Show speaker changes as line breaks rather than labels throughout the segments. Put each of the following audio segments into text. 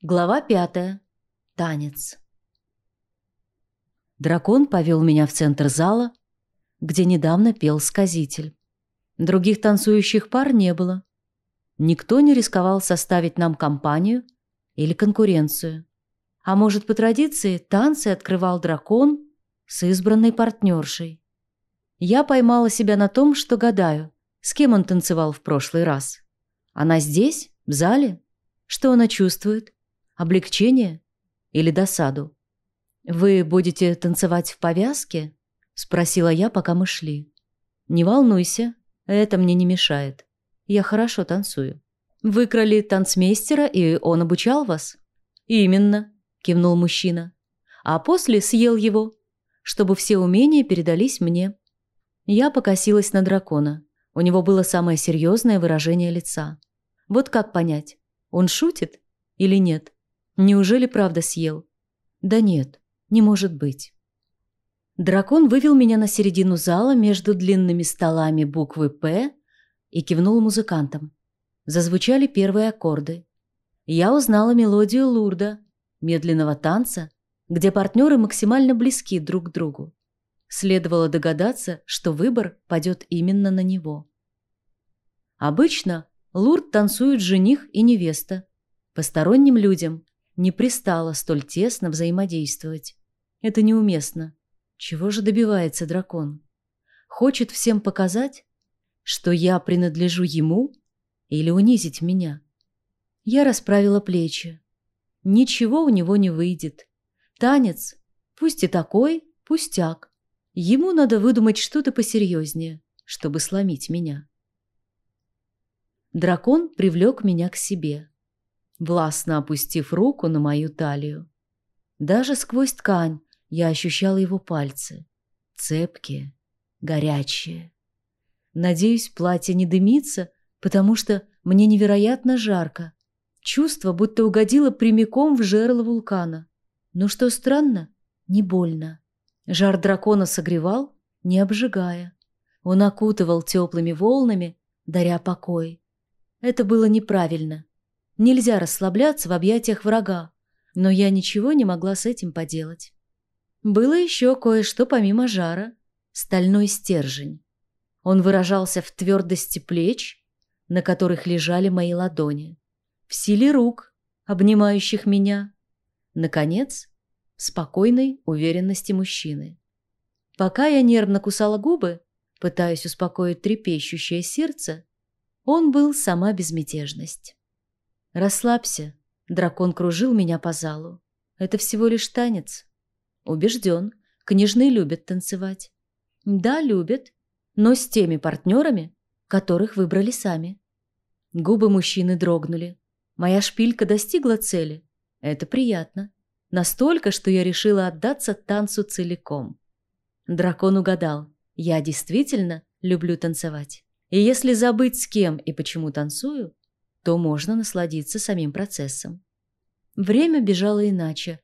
Глава пятая. Танец. Дракон повел меня в центр зала, где недавно пел сказитель. Других танцующих пар не было. Никто не рисковал составить нам компанию или конкуренцию. А может, по традиции, танцы открывал дракон с избранной партнершей. Я поймала себя на том, что гадаю, с кем он танцевал в прошлый раз. Она здесь, в зале? Что она чувствует? Облегчение или досаду? «Вы будете танцевать в повязке?» – спросила я, пока мы шли. «Не волнуйся, это мне не мешает. Я хорошо танцую». «Выкрали танцмейстера, и он обучал вас?» «Именно», – кивнул мужчина. «А после съел его, чтобы все умения передались мне». Я покосилась на дракона. У него было самое серьезное выражение лица. Вот как понять, он шутит или нет? Неужели правда съел? Да нет, не может быть. Дракон вывел меня на середину зала между длинными столами буквы «П» и кивнул музыкантам. Зазвучали первые аккорды. Я узнала мелодию Лурда, медленного танца, где партнеры максимально близки друг к другу. Следовало догадаться, что выбор падет именно на него. Обычно Лурд танцуют жених и невеста. Посторонним людям не пристало столь тесно взаимодействовать. Это неуместно. Чего же добивается дракон? Хочет всем показать, что я принадлежу ему или унизить меня? Я расправила плечи. Ничего у него не выйдет. Танец, пусть и такой, пустяк. Ему надо выдумать что-то посерьезнее, чтобы сломить меня. Дракон привлек меня к себе, властно опустив руку на мою талию. Даже сквозь ткань я ощущала его пальцы. Цепкие, горячие. Надеюсь, платье не дымится, потому что мне невероятно жарко. Чувство, будто угодило прямиком в жерло вулкана. Но что странно, не больно. Жар дракона согревал, не обжигая. Он окутывал теплыми волнами, даря покой. Это было неправильно. Нельзя расслабляться в объятиях врага, но я ничего не могла с этим поделать. Было еще кое-что помимо жара. Стальной стержень. Он выражался в твердости плеч, на которых лежали мои ладони, в силе рук, обнимающих меня. Наконец, в спокойной уверенности мужчины. Пока я нервно кусала губы, пытаясь успокоить трепещущее сердце, он был сама безмятежность. «Расслабься», — дракон кружил меня по залу. «Это всего лишь танец». Убежден, княжны любят танцевать. Да, любят, но с теми партнерами, которых выбрали сами. Губы мужчины дрогнули. Моя шпилька достигла цели. Это приятно. Настолько, что я решила отдаться танцу целиком. Дракон угадал. Я действительно люблю танцевать. И если забыть с кем и почему танцую, то можно насладиться самим процессом. Время бежало иначе,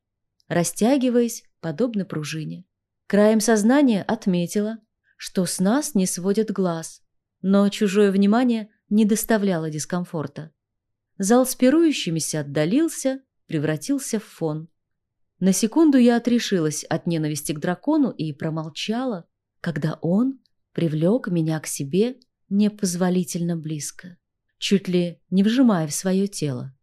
растягиваясь подобно пружине. Краем сознания отметила, что с нас не сводят глаз, но чужое внимание не доставляло дискомфорта. Зал с пирующимися отдалился, превратился в фон. На секунду я отрешилась от ненависти к дракону и промолчала, когда он привлек меня к себе непозволительно близко, чуть ли не вжимая в свое тело.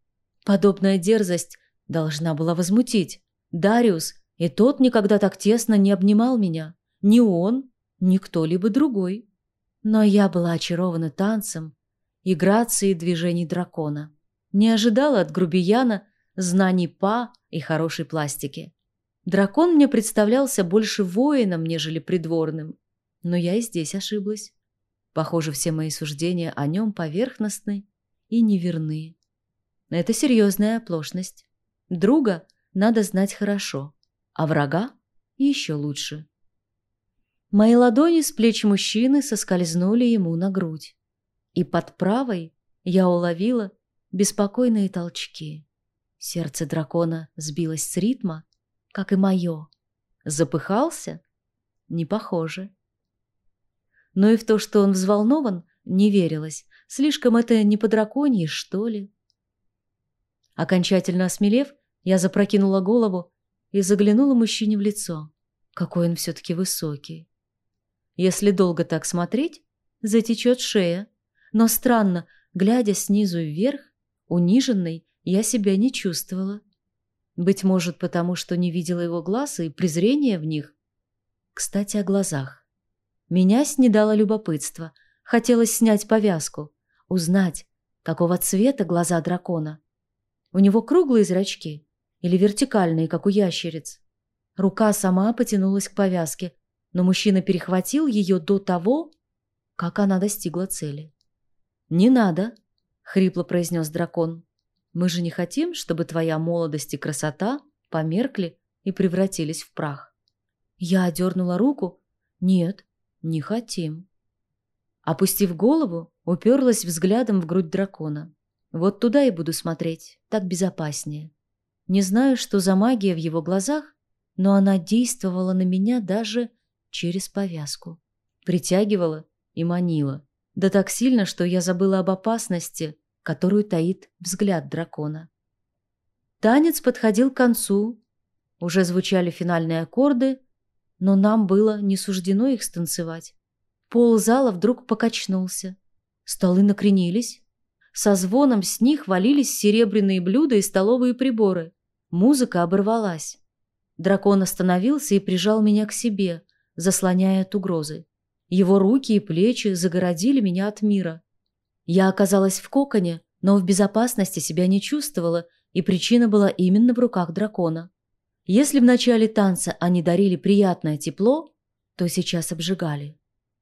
Подобная дерзость должна была возмутить. Дариус и тот никогда так тесно не обнимал меня. Ни он, ни кто-либо другой. Но я была очарована танцем и грацией движений дракона. Не ожидала от грубияна знаний па и хорошей пластики. Дракон мне представлялся больше воином, нежели придворным. Но я и здесь ошиблась. Похоже, все мои суждения о нем поверхностны и неверны. Это серьезная оплошность. Друга надо знать хорошо а врага еще лучше. Мои ладони с плеч мужчины соскользнули ему на грудь, и под правой я уловила беспокойные толчки. Сердце дракона сбилось с ритма, как и мое. Запыхался? Не похоже. Но и в то, что он взволнован, не верилось. Слишком это не по драконьи, что ли? Окончательно осмелев, я запрокинула голову и заглянула мужчине в лицо. Какой он все-таки высокий. Если долго так смотреть, затечет шея. Но странно, глядя снизу вверх, униженной, я себя не чувствовала. Быть может, потому что не видела его глаз и презрения в них. Кстати, о глазах. Меня снедало любопытство. Хотелось снять повязку, узнать, какого цвета глаза дракона. У него круглые зрачки или вертикальные, как у ящериц. Рука сама потянулась к повязке, но мужчина перехватил ее до того, как она достигла цели. «Не надо», — хрипло произнес дракон. «Мы же не хотим, чтобы твоя молодость и красота померкли и превратились в прах». Я одернула руку. «Нет, не хотим». Опустив голову, уперлась взглядом в грудь дракона. Вот туда и буду смотреть, так безопаснее. Не знаю, что за магия в его глазах, но она действовала на меня даже через повязку. Притягивала и манила. Да так сильно, что я забыла об опасности, которую таит взгляд дракона. Танец подходил к концу. Уже звучали финальные аккорды, но нам было не суждено их станцевать. Пол зала вдруг покачнулся. Столы накренились. Со звоном с них валились серебряные блюда и столовые приборы. Музыка оборвалась. Дракон остановился и прижал меня к себе, заслоняя от угрозы. Его руки и плечи загородили меня от мира. Я оказалась в коконе, но в безопасности себя не чувствовала, и причина была именно в руках дракона. Если в начале танца они дарили приятное тепло, то сейчас обжигали.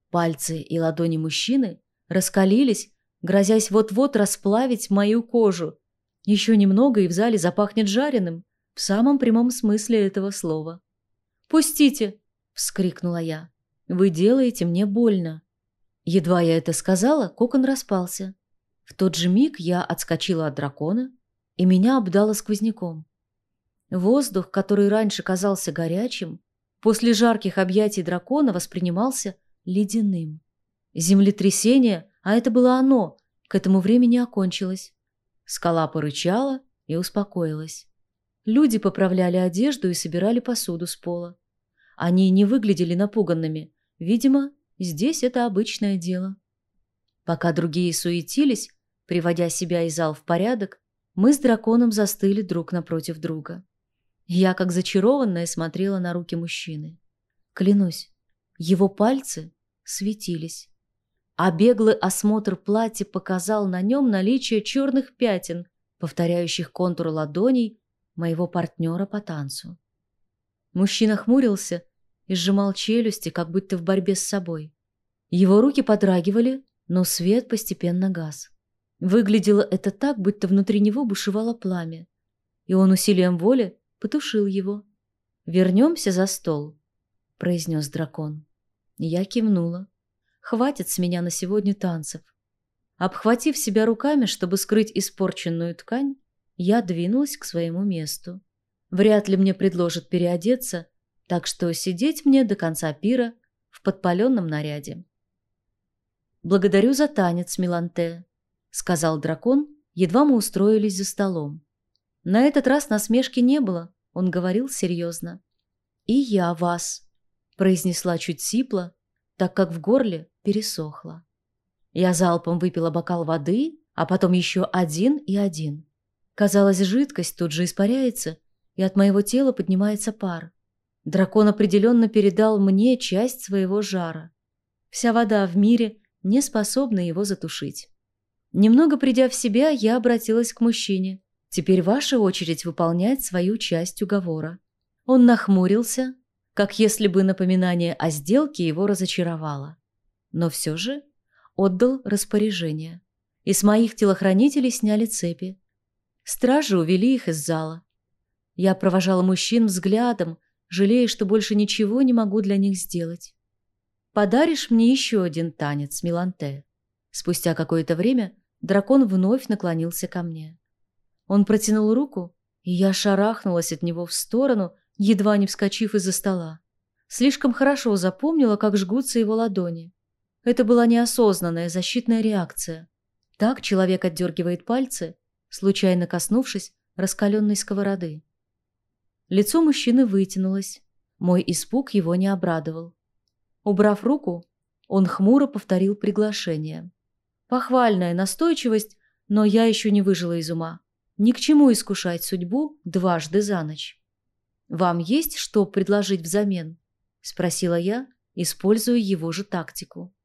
Пальцы и ладони мужчины раскалились, грозясь вот-вот расплавить мою кожу. Еще немного, и в зале запахнет жареным, в самом прямом смысле этого слова. «Пустите!» – вскрикнула я. «Вы делаете мне больно». Едва я это сказала, кокон распался. В тот же миг я отскочила от дракона, и меня обдало сквозняком. Воздух, который раньше казался горячим, после жарких объятий дракона воспринимался ледяным. Землетрясение, а это было оно, к этому времени окончилось. Скала порычала и успокоилась. Люди поправляли одежду и собирали посуду с пола. Они не выглядели напуганными. Видимо, здесь это обычное дело. Пока другие суетились, приводя себя и зал в порядок, мы с драконом застыли друг напротив друга. Я, как зачарованная, смотрела на руки мужчины. Клянусь, его пальцы светились. А беглый осмотр платья показал на нем наличие черных пятен, повторяющих контур ладоней моего партнера по танцу. Мужчина хмурился и сжимал челюсти, как будто в борьбе с собой. Его руки подрагивали, но свет постепенно гас. Выглядело это так, будто внутри него бушевало пламя, и он усилием воли потушил его. «Вернемся за стол», — произнес дракон. Я кивнула. Хватит с меня на сегодня танцев. Обхватив себя руками, чтобы скрыть испорченную ткань, я двинулась к своему месту. Вряд ли мне предложат переодеться, так что сидеть мне до конца пира в подпаленном наряде. «Благодарю за танец, Миланте», — сказал дракон, едва мы устроились за столом. На этот раз насмешки не было, он говорил серьезно. «И я вас», произнесла чуть сипло, так как в горле пересохло. Я залпом выпила бокал воды, а потом еще один и один. Казалось, жидкость тут же испаряется, и от моего тела поднимается пар. Дракон определенно передал мне часть своего жара. Вся вода в мире не способна его затушить. Немного придя в себя, я обратилась к мужчине. Теперь ваша очередь выполнять свою часть уговора. Он нахмурился, как если бы напоминание о сделке его разочаровало. Но все же отдал распоряжение. И с моих телохранителей сняли цепи. Стражи увели их из зала. Я провожала мужчин взглядом, жалея, что больше ничего не могу для них сделать. «Подаришь мне еще один танец, Миланте?» Спустя какое-то время дракон вновь наклонился ко мне. Он протянул руку, и я шарахнулась от него в сторону, едва не вскочив из-за стола. Слишком хорошо запомнила, как жгутся его ладони. Это была неосознанная защитная реакция. Так человек отдергивает пальцы, случайно коснувшись раскаленной сковороды. Лицо мужчины вытянулось. Мой испуг его не обрадовал. Убрав руку, он хмуро повторил приглашение. Похвальная настойчивость, но я еще не выжила из ума. Ни к чему искушать судьбу дважды за ночь. «Вам есть что предложить взамен?» – спросила я, используя его же тактику.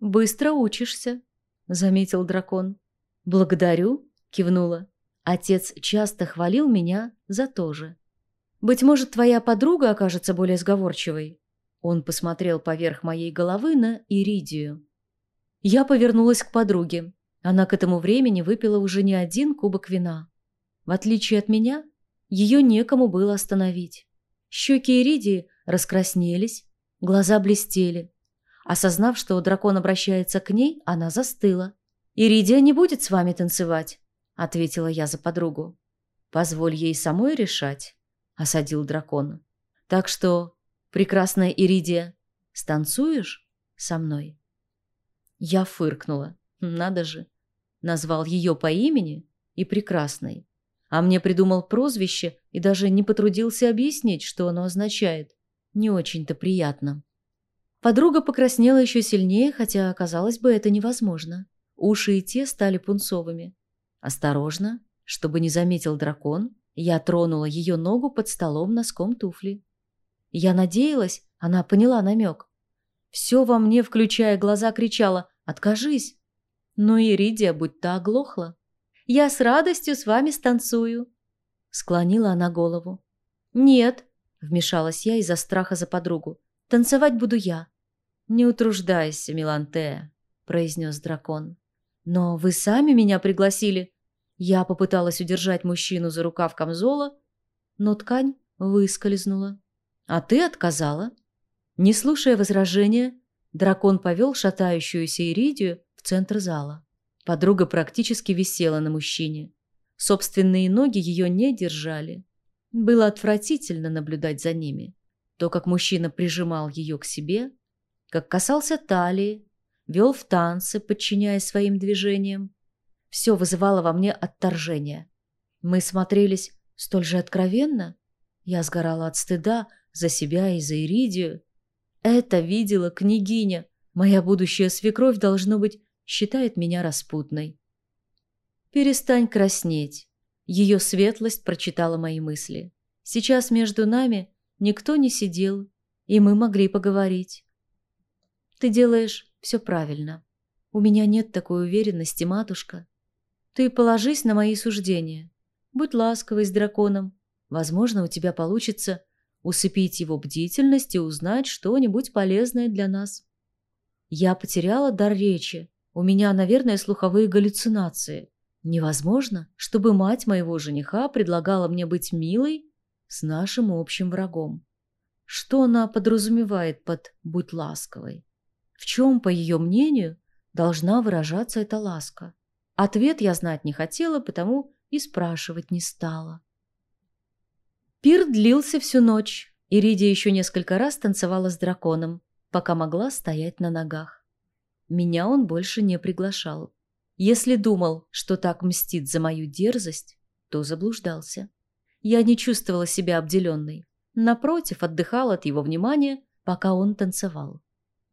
«Быстро учишься», – заметил дракон. «Благодарю», – кивнула. Отец часто хвалил меня за то же. «Быть может, твоя подруга окажется более сговорчивой?» Он посмотрел поверх моей головы на Иридию. Я повернулась к подруге. Она к этому времени выпила уже не один кубок вина. В отличие от меня, ее некому было остановить. Щеки Иридии раскраснелись, глаза блестели. Осознав, что дракон обращается к ней, она застыла. «Иридия не будет с вами танцевать», — ответила я за подругу. «Позволь ей самой решать», — осадил дракон. «Так что, прекрасная Иридия, станцуешь со мной?» Я фыркнула. Надо же. Назвал ее по имени и прекрасной. А мне придумал прозвище и даже не потрудился объяснить, что оно означает. Не очень-то приятно. Подруга покраснела еще сильнее, хотя, казалось бы, это невозможно. Уши и те стали пунцовыми. Осторожно, чтобы не заметил дракон, я тронула ее ногу под столом носком туфли. Я надеялась, она поняла намек. Все во мне, включая глаза, кричало «Откажись!» Но Иридия будто оглохла. «Я с радостью с вами станцую!» Склонила она голову. «Нет!» – вмешалась я из-за страха за подругу. «Танцевать буду я!» «Не утруждайся, Милантея!» – произнес дракон. «Но вы сами меня пригласили!» Я попыталась удержать мужчину за рукав камзола, но ткань выскользнула. «А ты отказала?» Не слушая возражения, дракон повел шатающуюся Иридию в центр зала. Подруга практически висела на мужчине. Собственные ноги ее не держали. Было отвратительно наблюдать за ними. То, как мужчина прижимал ее к себе, как касался талии, вел в танцы, подчиняясь своим движениям. Все вызывало во мне отторжение. Мы смотрелись столь же откровенно. Я сгорала от стыда за себя и за Иридию. Это видела княгиня. Моя будущая свекровь, должно быть, считает меня распутной. «Перестань краснеть». Ее светлость прочитала мои мысли. Сейчас между нами никто не сидел, и мы могли поговорить. «Ты делаешь все правильно. У меня нет такой уверенности, матушка. Ты положись на мои суждения. Будь ласковой с драконом. Возможно, у тебя получится усыпить его бдительность и узнать что-нибудь полезное для нас. Я потеряла дар речи. У меня, наверное, слуховые галлюцинации. Невозможно, чтобы мать моего жениха предлагала мне быть милой с нашим общим врагом. Что она подразумевает под «будь ласковой»? В чем, по ее мнению, должна выражаться эта ласка? Ответ я знать не хотела, потому и спрашивать не стала. Пир длился всю ночь. Иридия еще несколько раз танцевала с драконом, пока могла стоять на ногах. Меня он больше не приглашал. Если думал, что так мстит за мою дерзость, то заблуждался. Я не чувствовала себя обделенной. Напротив, отдыхала от его внимания, пока он танцевал.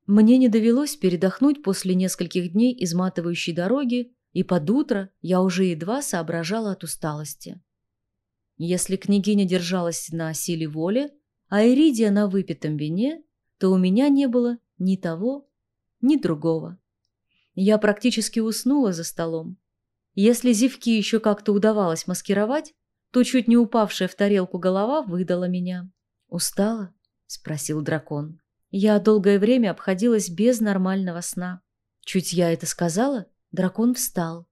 Мне не довелось передохнуть после нескольких дней изматывающей дороги, и под утро я уже едва соображала от усталости. Если княгиня держалась на силе воли, а Иридия на выпитом вине, то у меня не было ни того, ни другого. Я практически уснула за столом. Если зевки еще как-то удавалось маскировать, то чуть не упавшая в тарелку голова выдала меня. «Устала?» – спросил дракон. Я долгое время обходилась без нормального сна. Чуть я это сказала, дракон встал.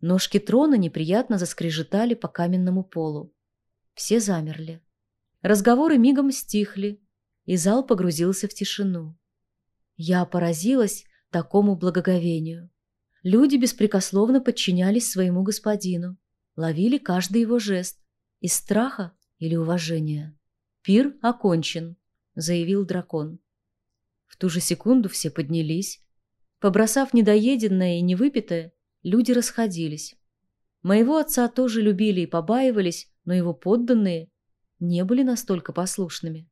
Ножки трона неприятно заскрежетали по каменному полу. Все замерли. Разговоры мигом стихли, и зал погрузился в тишину. Я поразилась такому благоговению. Люди беспрекословно подчинялись своему господину, ловили каждый его жест, из страха или уважения. «Пир окончен», — заявил дракон. В ту же секунду все поднялись. Побросав недоеденное и невыпитое, люди расходились. Моего отца тоже любили и побаивались, но его подданные не были настолько послушными.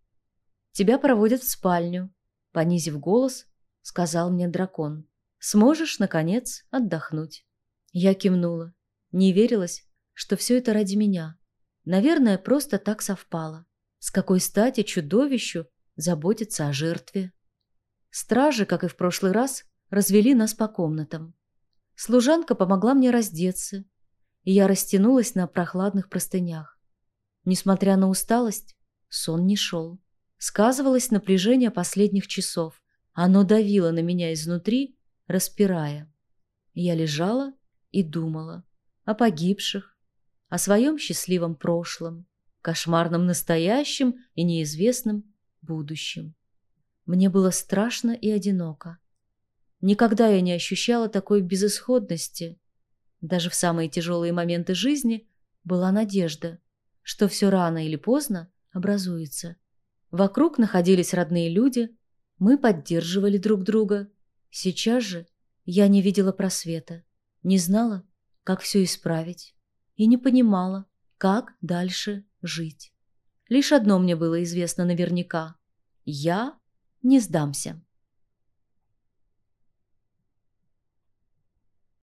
«Тебя проводят в спальню», — понизив голос, сказал мне дракон. «Сможешь, наконец, отдохнуть». Я кивнула. Не верилось, что все это ради меня. Наверное, просто так совпало. С какой стати чудовищу заботиться о жертве? Стражи, как и в прошлый раз, развели нас по комнатам. Служанка помогла мне раздеться, и я растянулась на прохладных простынях. Несмотря на усталость, сон не шел. Сказывалось напряжение последних часов. Оно давило на меня изнутри, распирая. Я лежала и думала о погибших, о своем счастливом прошлом, кошмарном настоящем и неизвестном будущем. Мне было страшно и одиноко. Никогда я не ощущала такой безысходности. Даже в самые тяжелые моменты жизни была надежда, что все рано или поздно образуется. Вокруг находились родные люди, мы поддерживали друг друга. Сейчас же я не видела просвета, не знала, как все исправить, и не понимала, как дальше жить. Лишь одно мне было известно наверняка – я не сдамся.